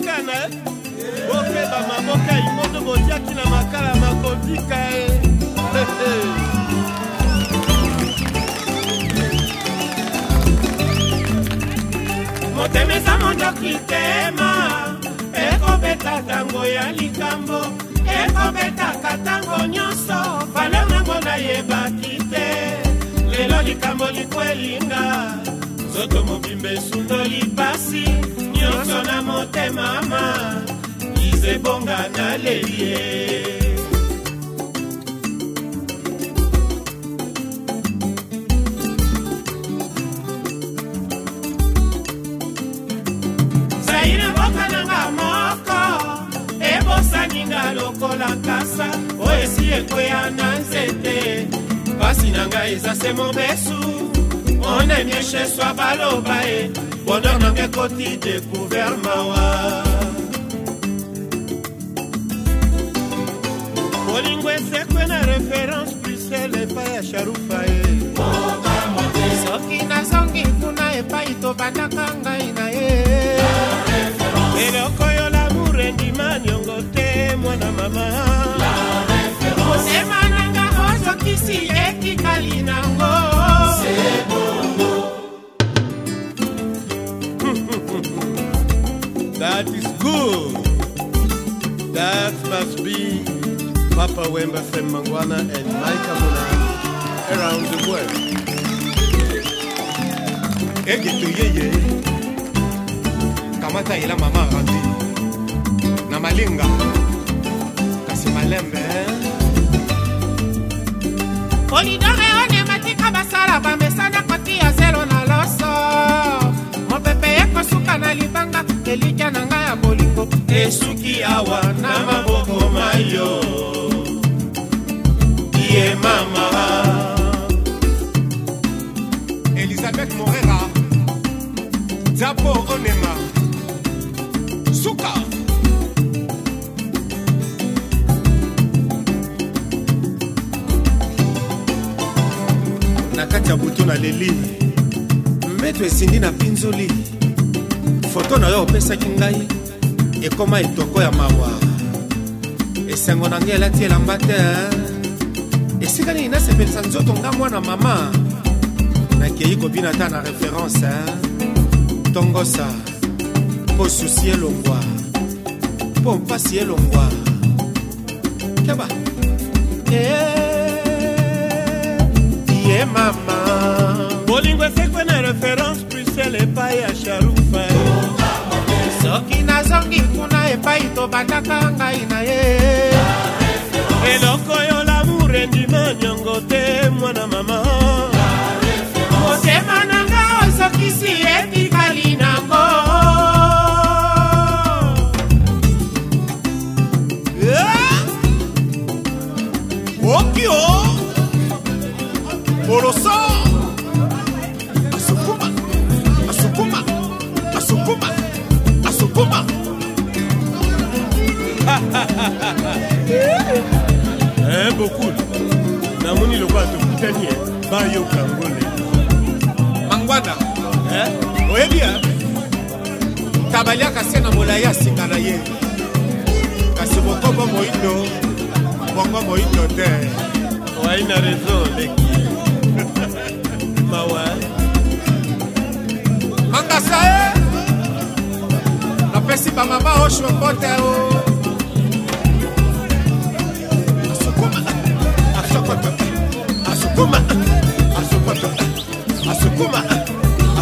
nkana bokeba maboka imondo botiaki na makala makovika e motema eza mondoki tema ekobeta ntango ya likambo ekobetaka ntango nyonso falemango nayebaki te lelo likambo likwelinga nzoto mobimba esundoli pasi nyonso na motema ma izebonga naleli ye zaina mboka nanga moko ebosaninga lokola nkasa oyo esi ekweya na nzete pasi na ngai eza se mobesu monene esheswa baloba ye eh. bonheur nange ekoti découvert mawa bolingo esekwe eh. na référence brisele epai ya sharufa ye soki nazongi kuna epai tobandaka nga That is good. That must be Papa Wemba Semmangwana and Micah Muna around the world. Ege to yeye, kamata ila mama randi, na malinga, kasi malembe. Polidore eh? one matika basala bamesana nzapo onema suka na kati ya butu na leli mbeto esindi na mpinzoli foto na yo opesaki ngai ekoma etoko ya mawa esengo na ngai elati elamba te esika nini nasepelisa nzoto nga mwana mama nakei kobina ta na référence eh? tongosa mpo susi elongwa mpo mpasi elongwa keba ye eh, eh, eh, mama bolingo esekwe na référence brusel epai ya sharufa soki nazongi kuna epai tobandaka ngai na ye eloko yo lamour endima nyongo te mwana mama Boloso Asukuma Asukuma Asukuma Asukuma Eh beaucoup namoni lokwa tokutani eh, bayoka ngole mangwana eh? oyebi ya tabaliaka se na molai ya singa na ye kasi mokombo moindo bongo moindo te oai na raison leki mawe mangasa ye napesi bamama osho mpote o oh. asukuma asokoto asukuma asokoto asukuma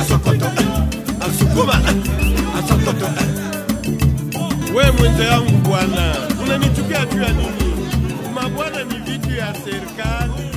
asokoto asukuma asokoto we mwenze yangu bwana unanichukia juu ya nini mabwana ni vitu ya serikali